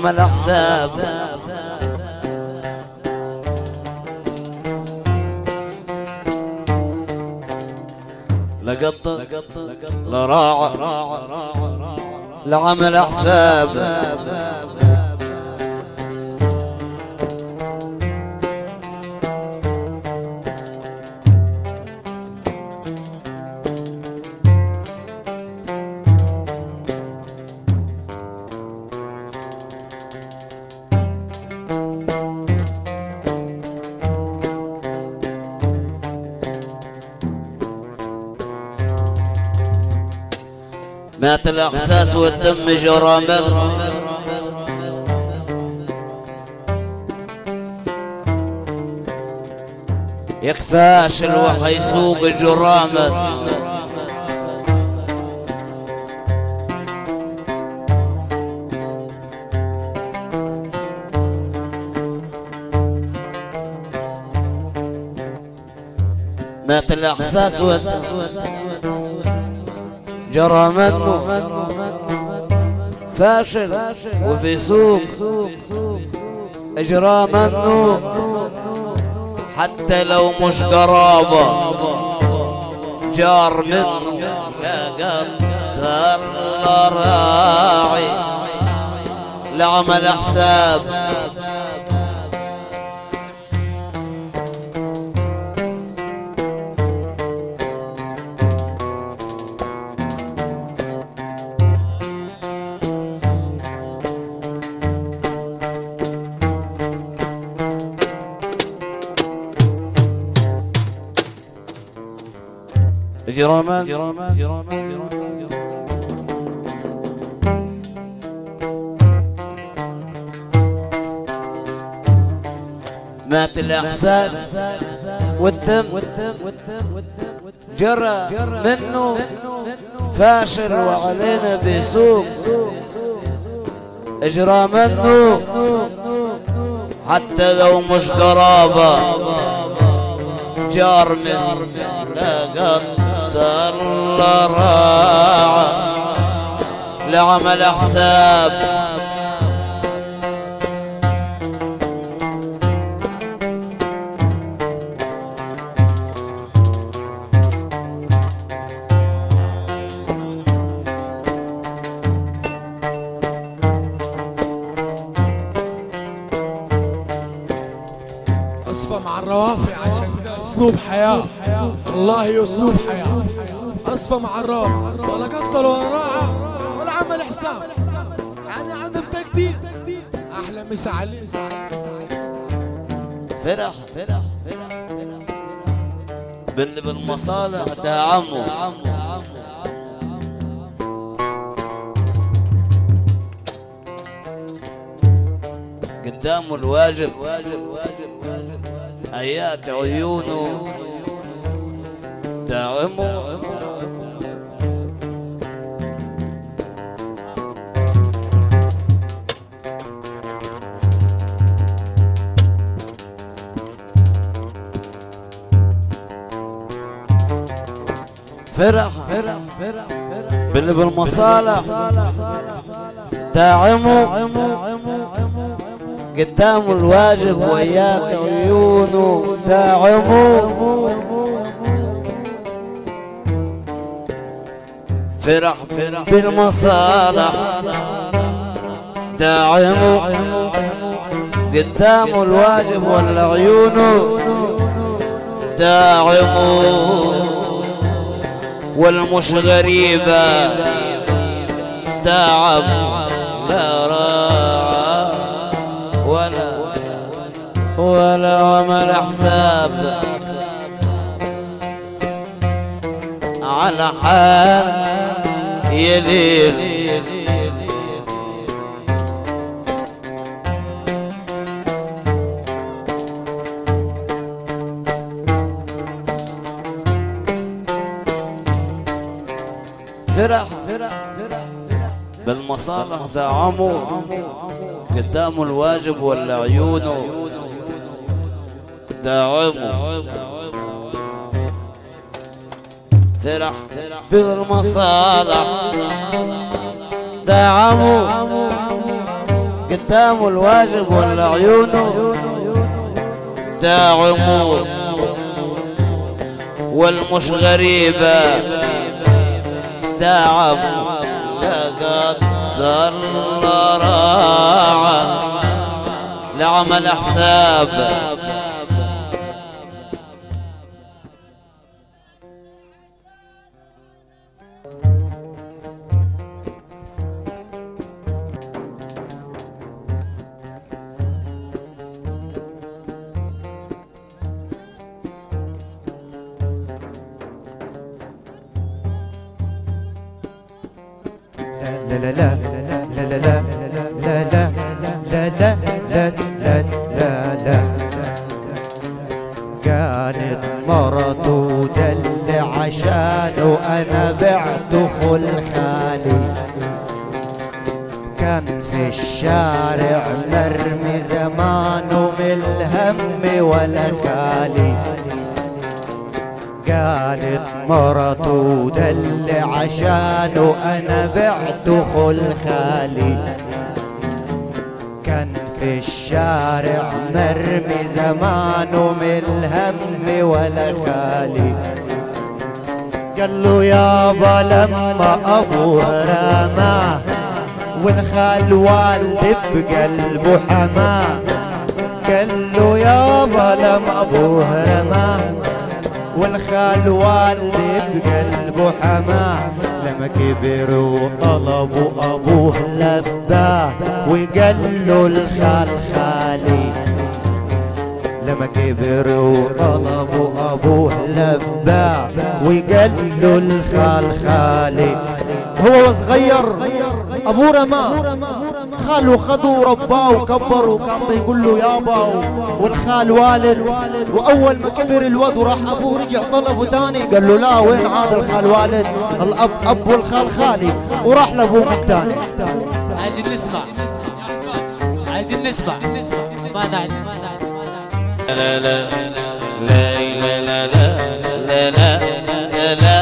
لعمل حساب لقد ضل راعى لعمل حساب مات الإحساس والدم جرى منه. يكفاش الوحي يسوق جرامه مات الإحساس والدم. جرى منه فاشل وبيسوق اجرى منه حتى لو مش قرابة جار منه. ظل راعي لعمل حساب. جراما. مات الإحساس والدم جرى منه فاشل وعلينا بيسوق اجرى منه حتى لو مش قرابة جار من ضل راعى لعمل حساب. أصفى مع الروافع عشان ده أسلوب حياة. والله أسلوب حياة. أصفى مع الروافع ولا قتل ولا راعى ولا عمل حساب. يعني عدم تقدير أحلى مسا عليه فرح. فرح فرح باللي بالمصالح ده عمو. قدامه الواجب. واجب واجب واجب أياك عيونه. داعمه. فرح فرح بالمصالح داعمه قدامه الواجب وياك عيونه داعمه. فرح بالمصالح داعمه قدامه الواجب ولا عيونه داعمه. والمش غريبة تعب لا راعى ولا ولا عمل حساب على حال يليل فرح بالمصالح دعموا قدامه الواجب ولا عيونه. داعموا فرح بالمصالح. دعموا قدامه الواجب ولا عيونه. داعموا والمش تعب لقد ضل راعة لعمل حساب قالت مرته دل عشانه أنا بعت خل خالي كان في الشارع مرمي زمانه من الهم ولا خالي. قال له يابا لما ابوه رماه والخال والد بقلبه حماه قال له يابا لما ابوه رماه والخال والدي بقلبه حماه لما كبر وطلبوا أبوه لباه وقال له الخال خالي. لما كبر وطلبوا أبوه لباه وقال له الخال خالي. هو صغير ابوه رماه خاله خذوا ورباه وكبر وكان بيقول له يابا والخال والد واول ما كبر الواد وراح ابوه رجع طلبه تاني قال له لا وين عاد الخال والد الاب اب والخال خالي وراح لابوه من تاني عايزين نسمع عايزين نسمع ما نعرف لا لا لا لا لا لا لا لا لا لا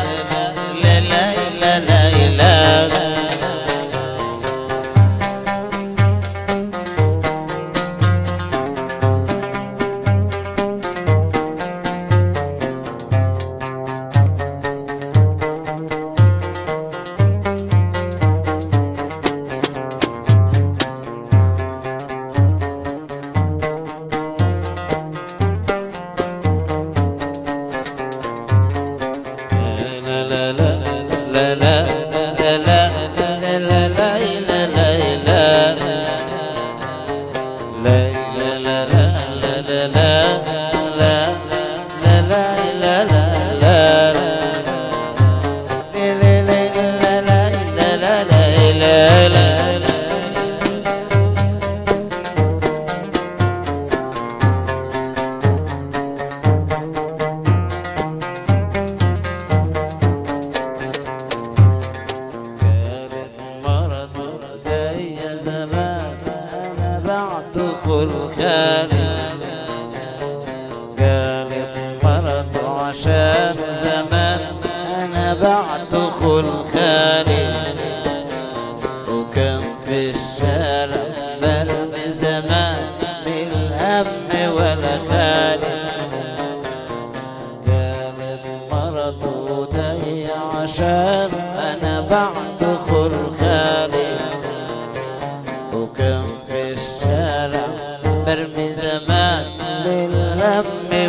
زمان للهم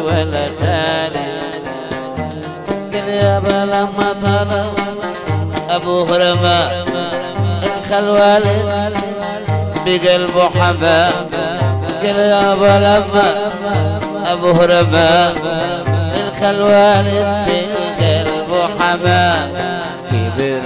والخال قل يابا لما طلب أبو هرمه انخل والد بقلبه حما قل يابا لما أبو هرمه انخل والد بقلبه حما كبر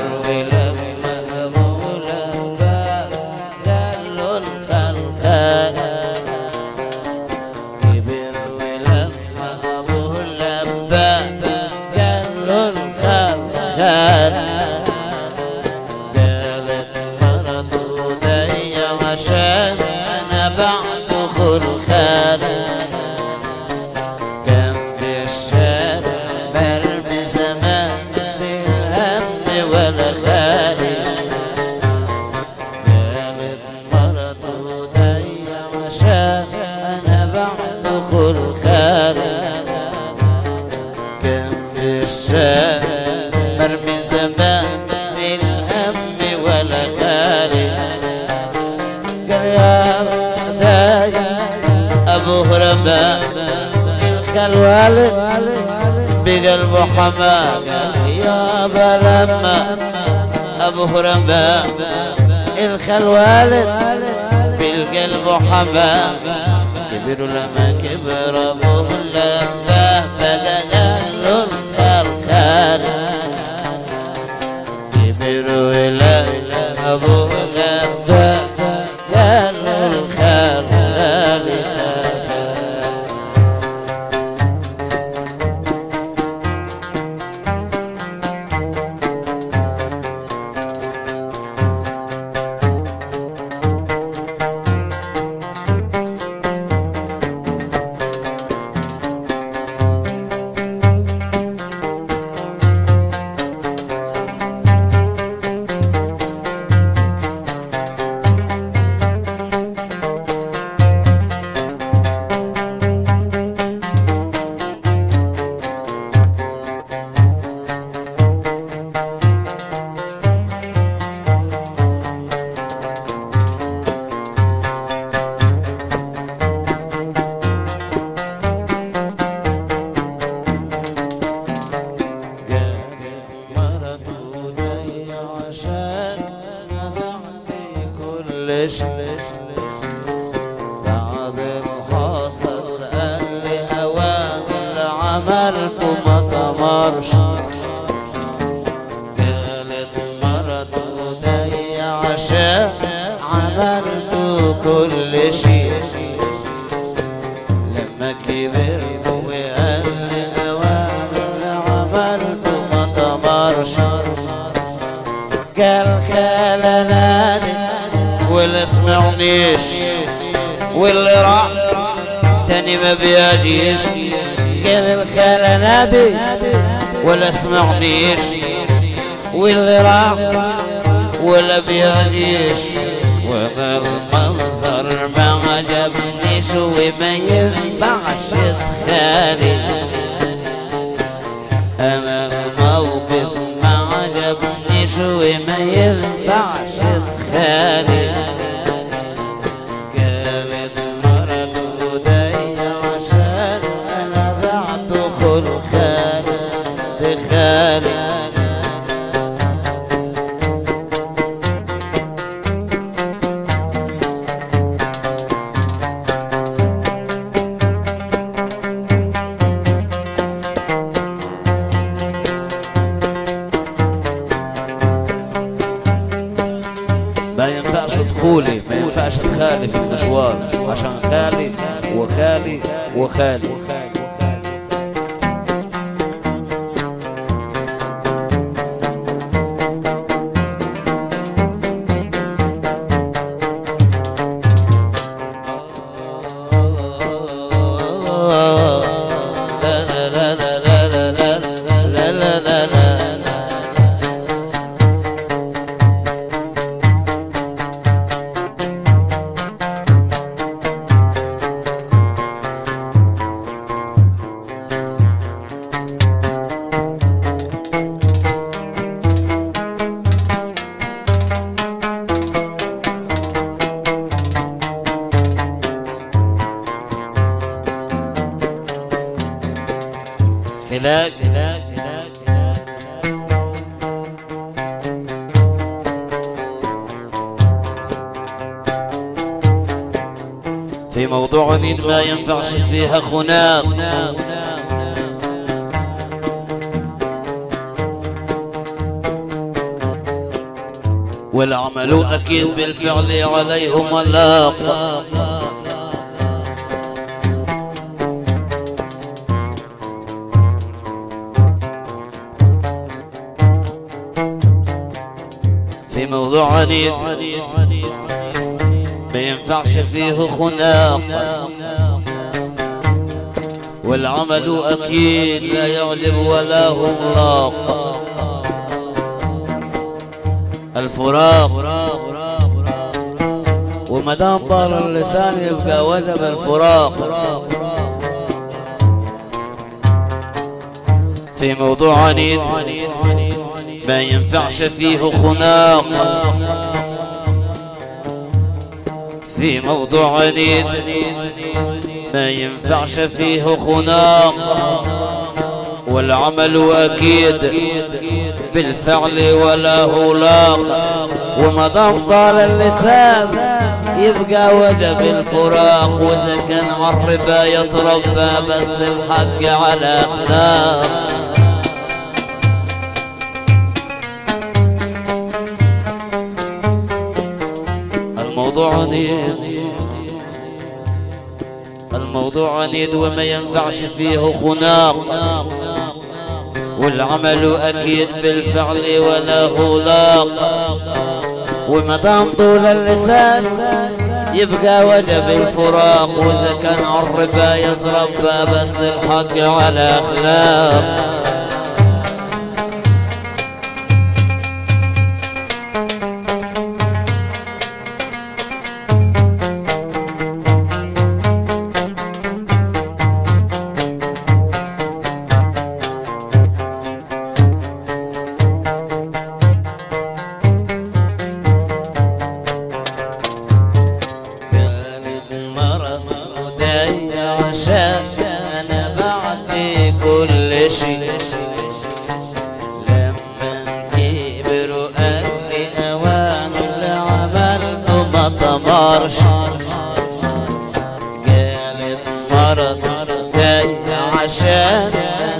الوالد بقلبه حماقة يا لما أبو هرمبا الخل والد بالقلب حماقة كبر لما كبر أبو هرمبا بلغ أهل الخرخار كبر ولد كل شيء. لما أوامر عملته ما تمرش قال واللي واللي راح تاني ما بيجيش. قال الخال نادي ولا سمعنيش واللي راح ولا بيجيش. وما وما ينفعش تخالي ينفعش فيها خناق. والعمل أكيد بالفعل عليهم اللاق في موضوع عنيد ما ينفعش فيه خناق. أكيد لا يغلب ولا هم لاق الفراق. وما دام طال اللسان يبقى وجب الفراق. في موضوع عنيد ما ينفعش فيه خناق. في موضوع عنيد ما ينفعش فيه خناق. والعمل أكيد بالفعل ولا هلاق وما طال اللسان يبقى وجب الفراق. وإذا كان عالربا يتربى بس الحق على أخلاق. الموضوع عنيد الموضوع عنيد وما ينفعش فيه خناق والعمل أكيد بالفعل ولا هلاق وما دام طول اللسان يبقى وجب الفراق. وإذا كان عالربا يتربى بس الحق على أخلاق. طمرش قالت مرض عشان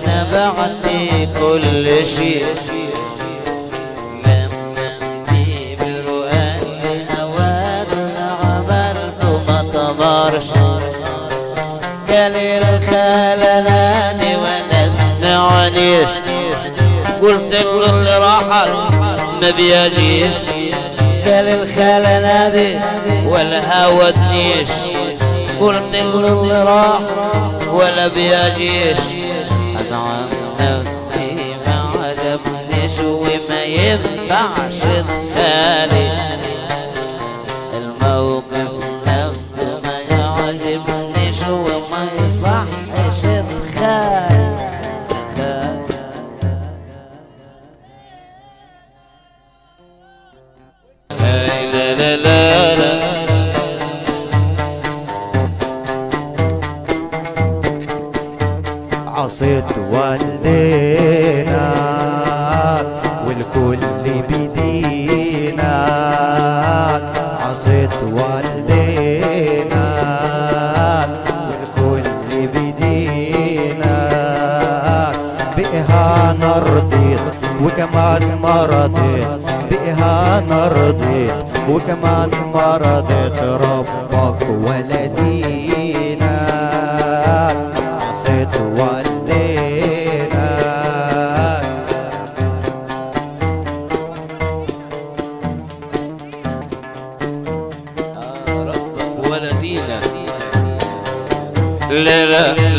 أنا بعدي كل شي ما بيجيش قال الخلناني ولا هودنيش قلت له اللي راح ولا بيجيش. أنا عن نفسي ما عجبنيش وما ينفعش تخالي والكل بدينا عصيت والدينا. والكل بدينا. بقها نرضيت وكمان مرضيت بقها نرضيت وكمان مرضيت ربك ولدينا. عصيت والدينا la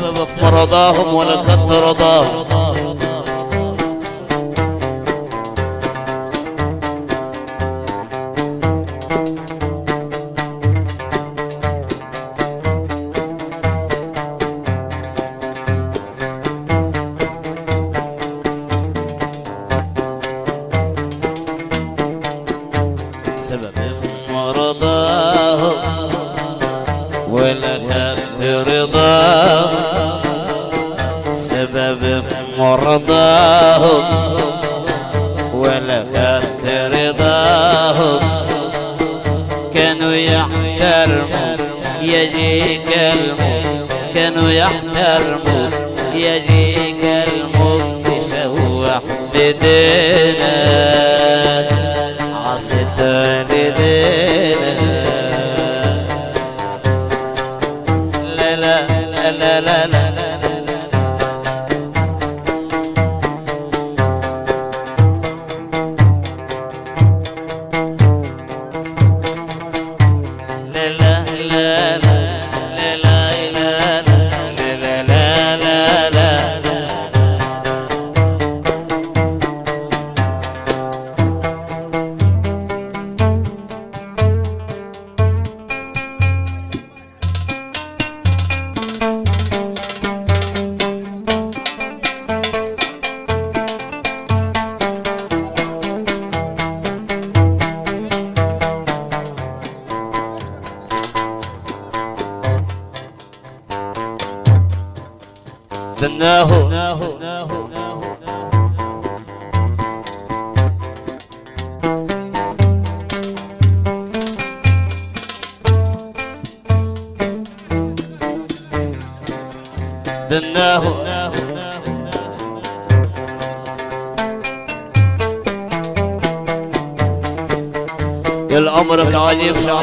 ما ولا خد رضاهم.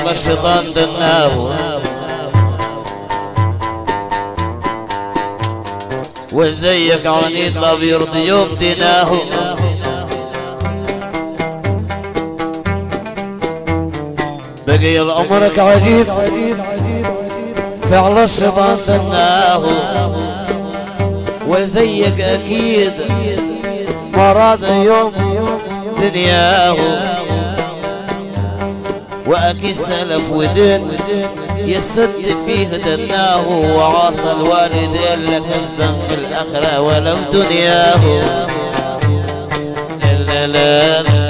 شعب الشيطان ذناه وزيك عنيد لا بيرضي يوم ديناه بقي العمرك عجيب فعل الشيطان دناه وزيك أكيد مراد يوم دنياه واكيد سلف ودين يسد فيه دناه وعاصى الوالدين لكسبا في الآخرة ولو دنياه. لا لا لا.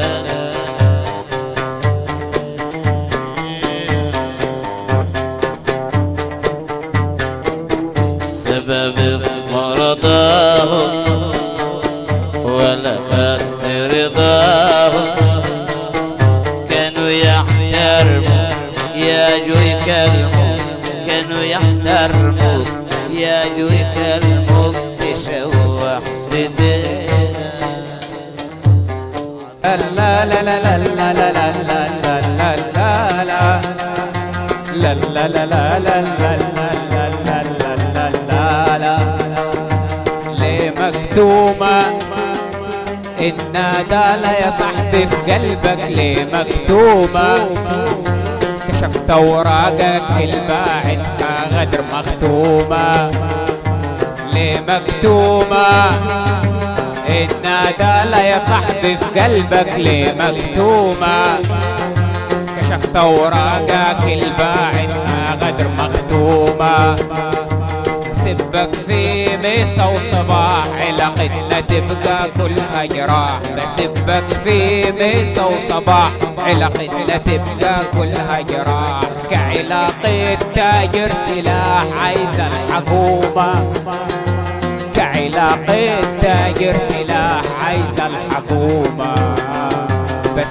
ليه مكتومة النادالة يا صاحبي في قلبك ليه مكتومة كشفت أوراقك الباعدها غدر مختومة. ليه مكتومة النادالة يا صاحبي في قلبك ليه مكتومة كشفت أوراقك الباعدها مختومة سبك في مسا وصباح علاقتنا تبقى كلها جراح بسبك في مسا وصباح علاقتنا تبقى كلها جراح كعلاقة تاجر سلاح عايزة الحكومة. كعلاقة تاجر سلاح عايزة الحكومة.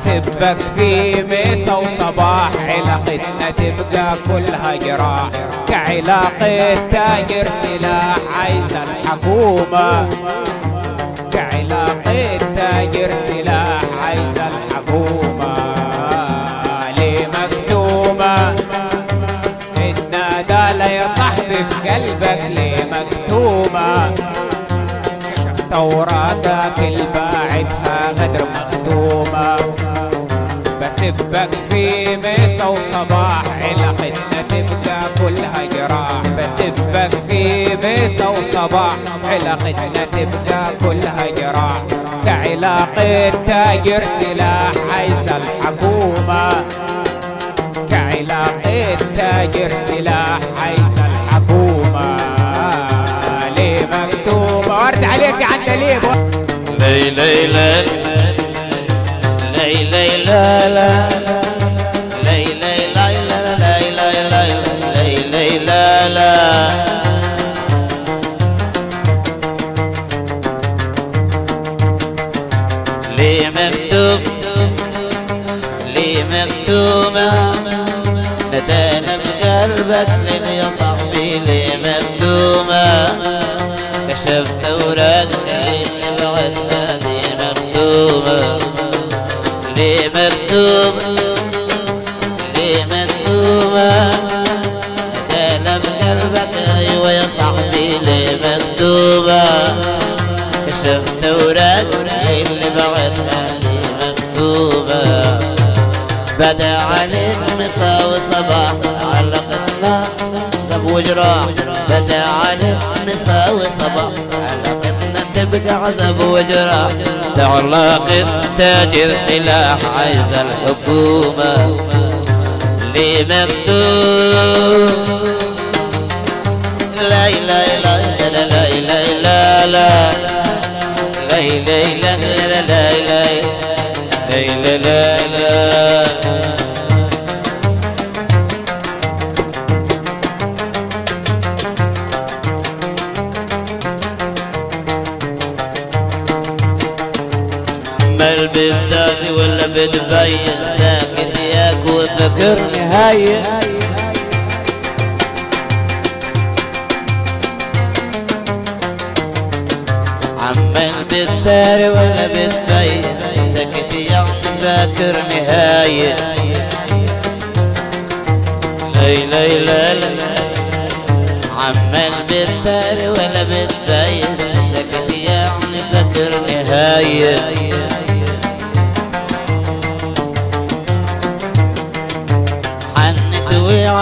بسبك في مسا وصباح علاقتنا تبقى كلها جراح. كعلاقة تاجر سلاح عايزة الحكومة. كعلاقة تاجر سلاح عايزة الحكومة. ليه مكتومة؟ النادالة يا صاحبي في قلبك بسبك في مسا وصباح علاقتنا تبقى كلها جراح. بسبك في مسا وصباح علاقتنا تبقى كلها جراح. كعلاقة تاجر سلاح عايزة الحكومة. كعلاقة تاجر سلاح عايزة الحكومة. ليه مكتوبة ورد عليك يا عندليب لي لي لي لا لا لا لا لا لا ليلى لا لا لي مكتوب لي مكتوبة ندانة في وجراح بدا عليك مساء وصباح علاقتنا تبقى عزب وجراح تعلقت تاجر سلاح عايز الحكومة ليه لا لا لا لا لا لا لا لا لا لا لا لا لا لا لا لا بتبين ساكت ياك وفكرني هاي عمال بتداري ولا بتبين. ساكت يعني فاكر نهاية. لي لي لا لا عمال بتداري ولا بتبين. ساكت يعني فاكر نهاية.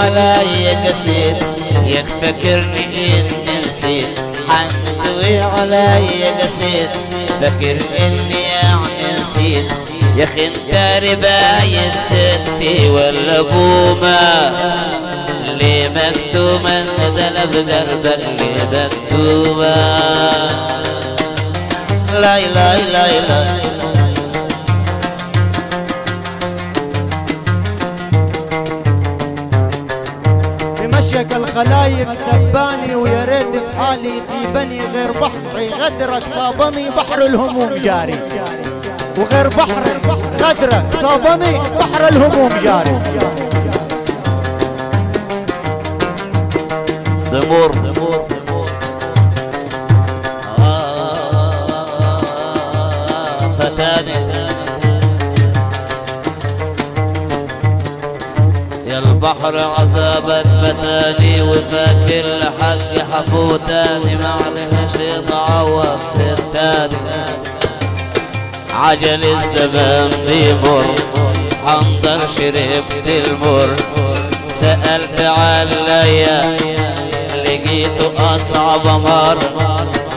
علي قسيت ياك فكرني اني نسيت. حنتوي علي قسيت فكر إني يعني نسيت. يا أخي أنت رباي الستي ولا قومة ليه مكتومة ندلة بقلبك ليه مكتومة لا لا لا لا الخلايق سباني ويا ريت في حالي يسيبني غير بحري غدرك صابني بحر الهموم جاري. وغير بحر غدرك صابني بحر الهموم جاري. بمر عليها شي تعوض في التاني عجل الزمان بيمر حنظر شربت المر. سألت عليا لقيته أصعب أمر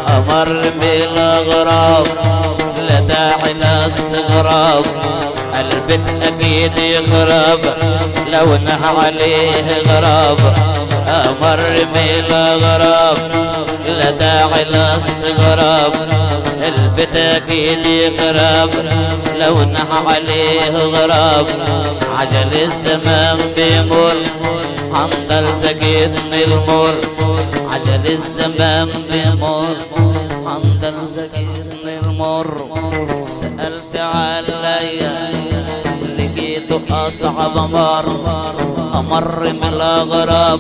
أمر بالأغراب لا داعي لاستغراب البيت أكيد يخرب لو نه عليه غراب. أمر بالأغراب لا داعي لاستغراب البيت أكيد يخرب لو نه عليه غراب. عجل الزمان بيمر حنظل سقيتني المر. عجل الزمان بيمر. أصعب أمر أمر من الأغراب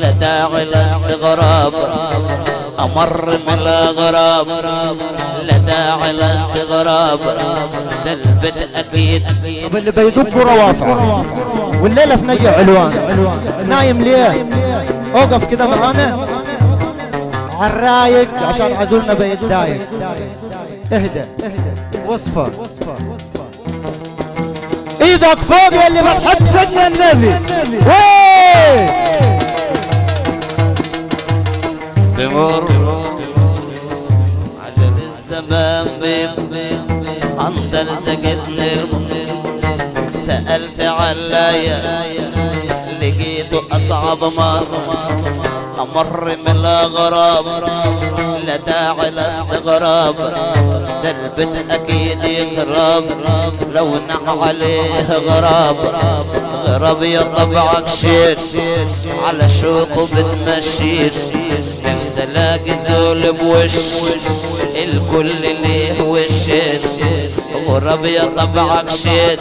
لا داعي لاستغراب أمر من الأغراب لا داعي لاستغراب ده البدء أكيد. واللي بيدق روافع والليلة في نجع علوان. نايم ليه؟ أوقف كده معانا عالرايق عشان عزولنا بيتضايق اهدى. وصفة. إيدك فوق اللي بتحب سيدنا النبي. بمر عجل الزمان بيب سجدني سألت علايا لقيته أصعب ما أمر من الأغراب لا داعي لاستغراب البيت أكيد يخرب لو نح عليه غراب غراب طبعك شير على شوقه بتمشير نفسي الاقي زول بوش الكل ليه وشين غراب طبعك شير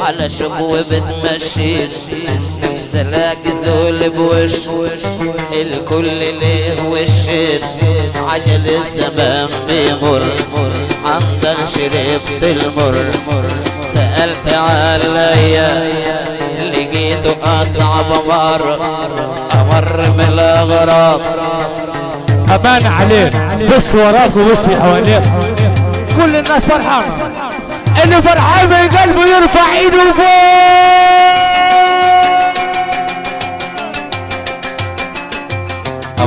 على شوقه بتمشير الاقي زول بوش الكل ليه وشين عجل الزمان بيمر عندك شربت المر. سألت عليا لقيته أصعب مر أمر من الأغراب أمان عليك. بص وراك وبص حواليك كل الناس فرحانه اللي فرحان من قلبه يرفع إيده فوق.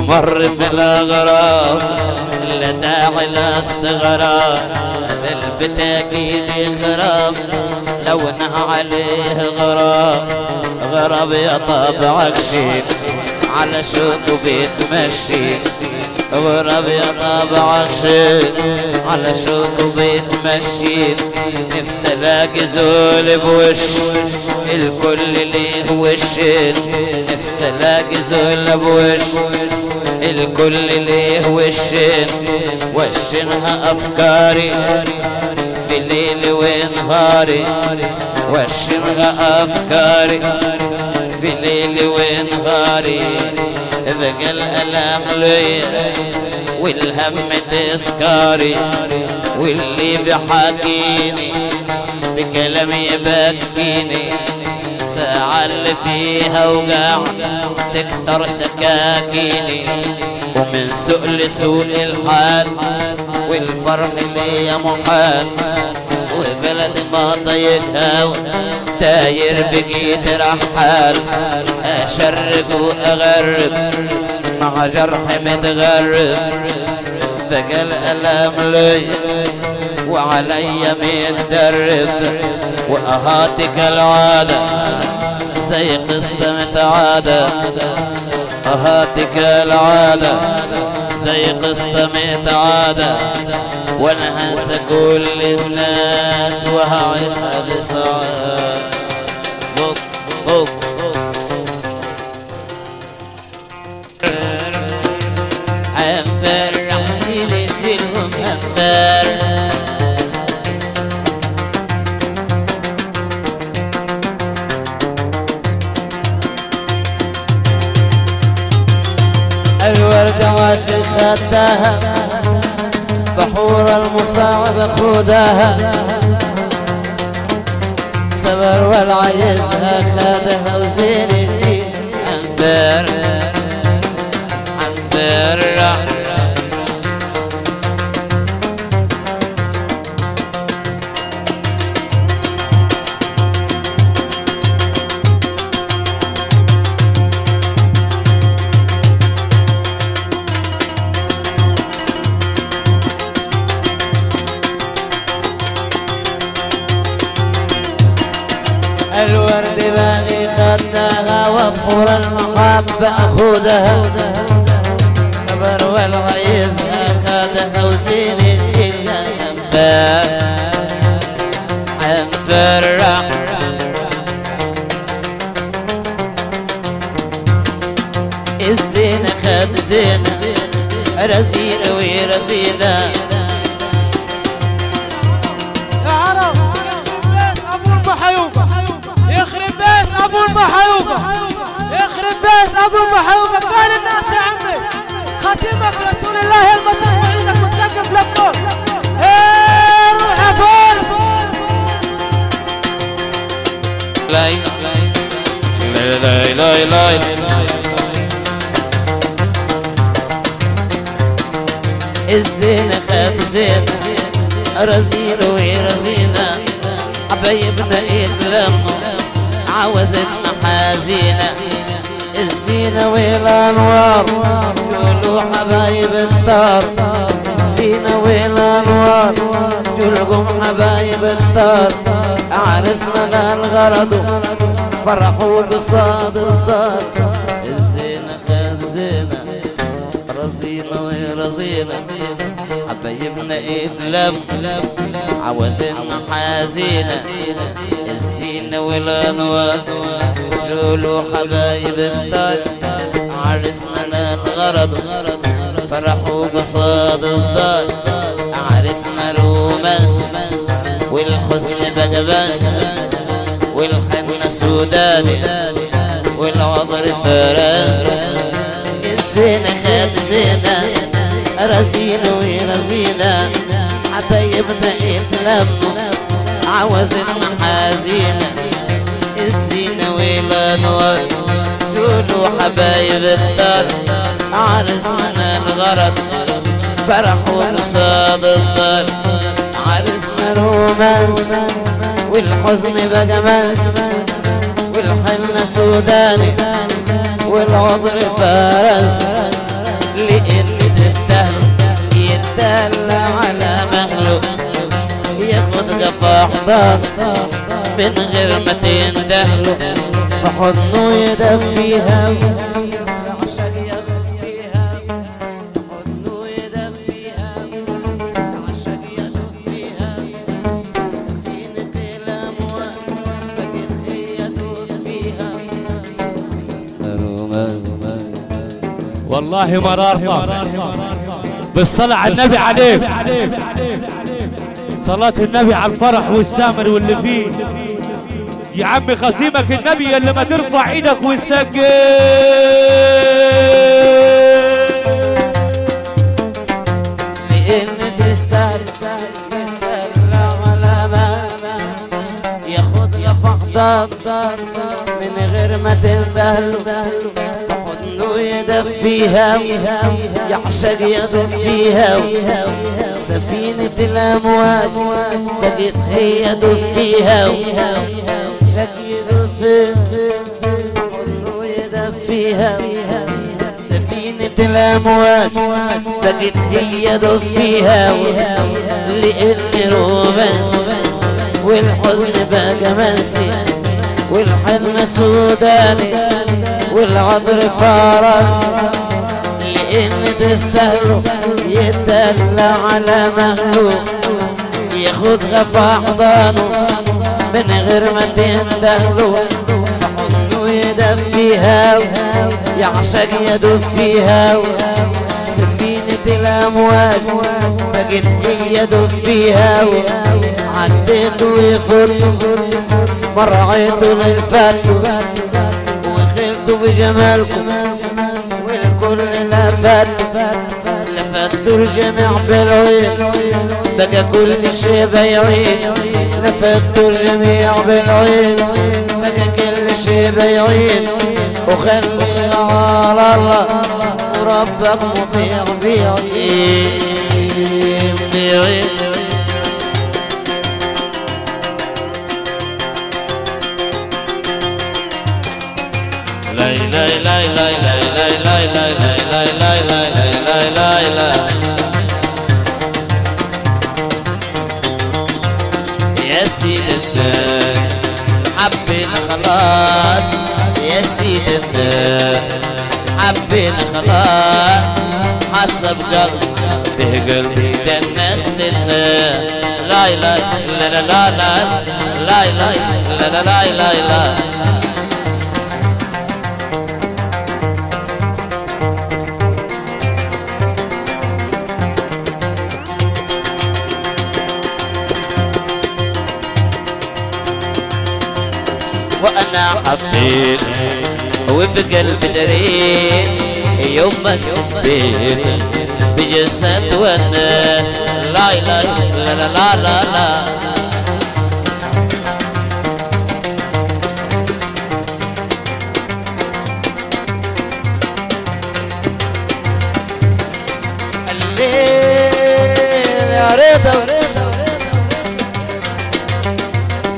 أمر من الأغراب لا داعي لا استغراب البيت أكيد يخرب لو نهى عليه غراب غراب يا طبعك شيل على شوق بيتمشي غراب يا طبعك شيل على شوق بيتمشي نفسي زول بوش الكل ليه وشين نفسي زول بوش الكل ليه وشين وشنها أفكاري في ليلي ونهاري وشنها أفكاري في ليلي ونهاري بقى الألم ليا والهم تسكاري واللي بحكيني بكلام يبكيني ساعة اللي فيها وقع تكتر سكاكيني. ومن سوء لسوء الحال والفرح ليا محال. وبلد ما طيقها داير بقيت رحال. اشرق وأغرب مع جرح متغرب. بقى الألم لي وعلي متدرب وأهاتك العاده زي قصه متعاده أهاتك العاده زي قصه متعاده وأنا هنسى كل الناس وهعيشها بسعادة الوردة ماشي خدها بحور المصاعب خودها صبر والعيز خدها وزين الدين انفر انفر الورد وبحور المحبة أخذها صبر والغيظ أخذها وزين الجنة ينفر ينفرح الزين خد زين. رزين ورزينه أبو محمد قال الناس يا عمي. خاتمك رسول الله البطل وعيدك متسقف لفوق روح فوق لا لا لا لا لا الزينة خد زينة رزين ورزينة عوزت محازينه الزينة والأنوار قولوا حبايب الدار. الزينة والأنوار جلكم حبايب الدار. عرسنا للغرض فرحوا قصاد الدار. الزينة خد زينة رزينة ورزينة حبايبنا يتلم عوزنا حزينة الزينة والأنوار قولوا حبايب الدار. عرسنا للغرض فرحوا قصاد الدار عرسنا رومانس والحزن بقى بس والحنة سوداني والعذر فرنسا الزينة خد زينة رزينة ورزينة حبايبنا يتلموا عوزنا حزينة. الزينة والأنوار جولوا حبايب الدار. عرسنا الغرض فرحوا قصاد الدار. عرسنا رومانس والحزن بقى مس والحنة سوداني والعذر فارس. لأن تستاهل يتدلع على مخلوق ياخد قفا حضار من غير ما تندهله. فحضنه يدفيها عشان يدفيها سفينة بقت هي والله مرار طاف بالصلاة على النبي عليك. صلاة النبي على الفرح والسامر واللي فيه. يا عمي خصيمك النبي اللي ما ترفع إيدك وتسجل لأن تستاهل ياخد يا فقدان من غير ما تندهله فحضنه يدفيها يعشق يدفيها سفينة الأمواج بقت هي دفيها يدفي يدفيها سفينة الأمواج بقت هي دفيها لأن رومانسي والحزن بقى منسي والحن سوداني والعطر فرنسي لأن تستهلو يتدلى على مهلوك ياخدها في أحضانه من غير ما تندهله فحضنه يدفيها يعشق يدفيها. سفينة الأمواج بقت هي دفيها. عديت وفرت مرعيت للفت وخلت بجمالكم والكل لفت. لفتوا الجميع بالعين بقى كل شي بيعين نفتوا الجميع بالعيد بدي كل شي بيعيد وخلينا على الله وربك مطيع بيعيد بيعيد لا لا لا حبينا خلاص حسب قلبي قلبي ده الناس لله لا لا لا لا لا لا لا لا لا لا لا لا. وأنا حبيت وبقلبي دريت يومك سبيت بجسد والناس لا لا لا لا لا لا, لا.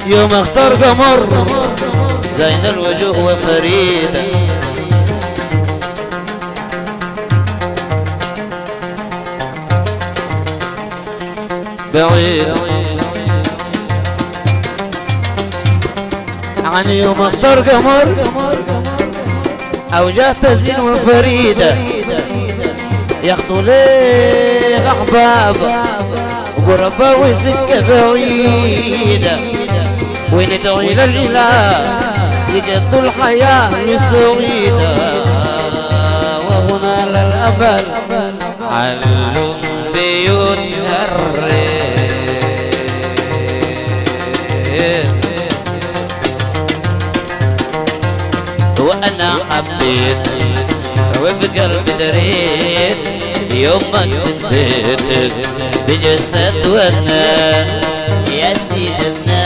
يوم اختار قمر زين الوجوه وفريدة. بعيد. عن يوم اختار قمر أوجه تزين وفريدة. يخطو ليه أحباب قربة وسكة بعيدة. وندعي للإله الإله؟ لقيت الحياة مسويدة. وهنا للأبد علم بيوت الريت وأنا حبيت وبقلبي دريت يومك سبيتك بجسد ونا يا سيدنا.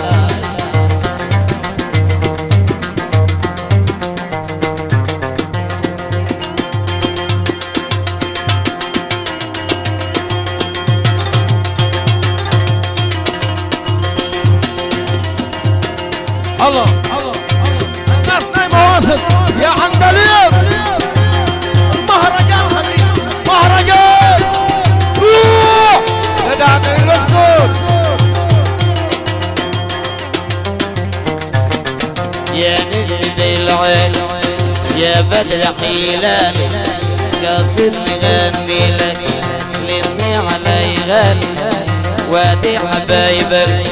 حيلاني قاصد نغني لك للني علي غني وادي حبايبك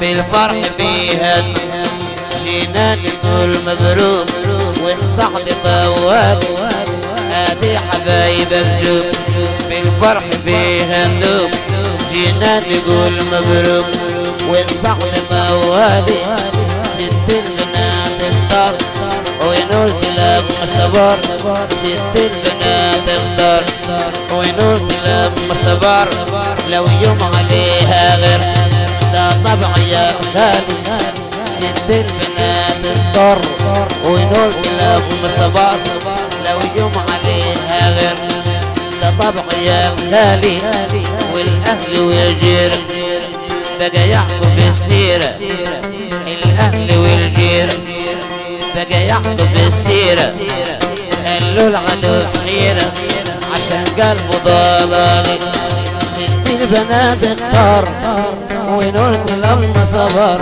بالفرح فيها جينا نقول مبروك والسعد طوال. ادي حبايبك جوب بالفرح فيها ندوب جينا نقول مبروك والسعد طوالي ست صبر. ست البنات اختار وينو الكلام صبر لو يوم عليها غير. ده طبع يا خالي ست البنات اختار وينو الكلام صبر لو يوم عليها غير. ده طبع يا الخالي. والأهل والجير. بقى يحكوا في السيرة الأهل والجير. بقى يحكوا في السيرة خلوا العدو حيرة عشان قلبه ضلالي. ست البنات اختار. ونورت لما صبر.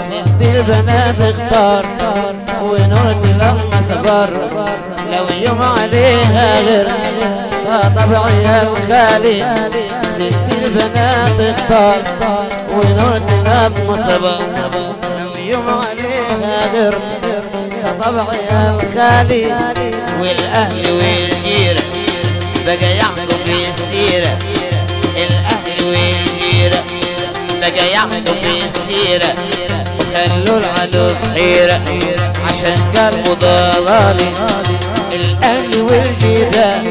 ست البنات اختار. ونورت لما صبر. لو يوم عليها غير. طبعي الخالي ست البنات اختار. ونورت لما صبر. لو يوم عليها غير. طبعي الخالي والأهل والجيرة بقى يحكم السيرة الأهل والجيرة بقى يحكم السيرة وخلوا العدو بحيرة عشان قلبه ضلالي الأهل والجيرة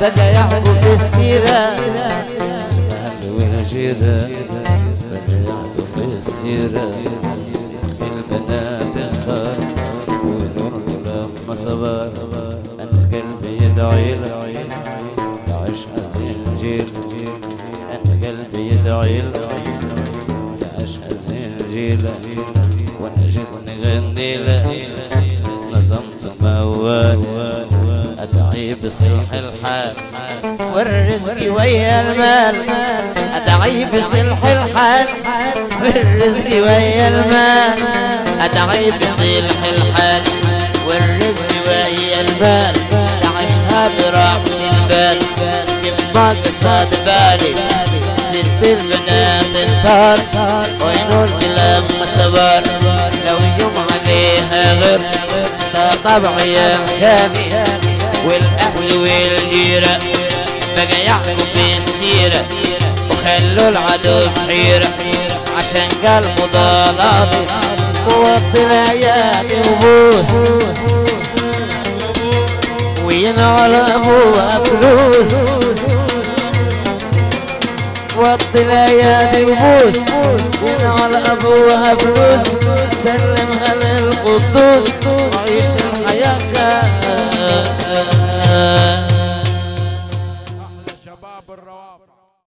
بقى يحكم السيرة الأهل والجيرة بقى يحكم السيرة البنات قلبي يدعي له تعيش زنجير أنا قلبي يدعي له تعيش زنجير وأنا جيت نغني نظمت موالي أدعي بصلح الحال. والرزق ويا المال. أدعي بصلح الحال. والرزق ويا المال. أدعي بصلح الحال. والرزق ويا المال. هبرة في البال ما قصاد بالي ست البنات الدار وين الكلام صبر لو يوم عليها غير ده طبعي الخالي والأهل والجيرة بقى يحكوا في السيرة وخلوا العدو بحيرة عشان قلبه ضلامي وقت يا وبوس. الحين على أبوها فلوس. وطي الأيادي وبوس. على أبوها فلوس. سلمها للقدوس. عيش الحياة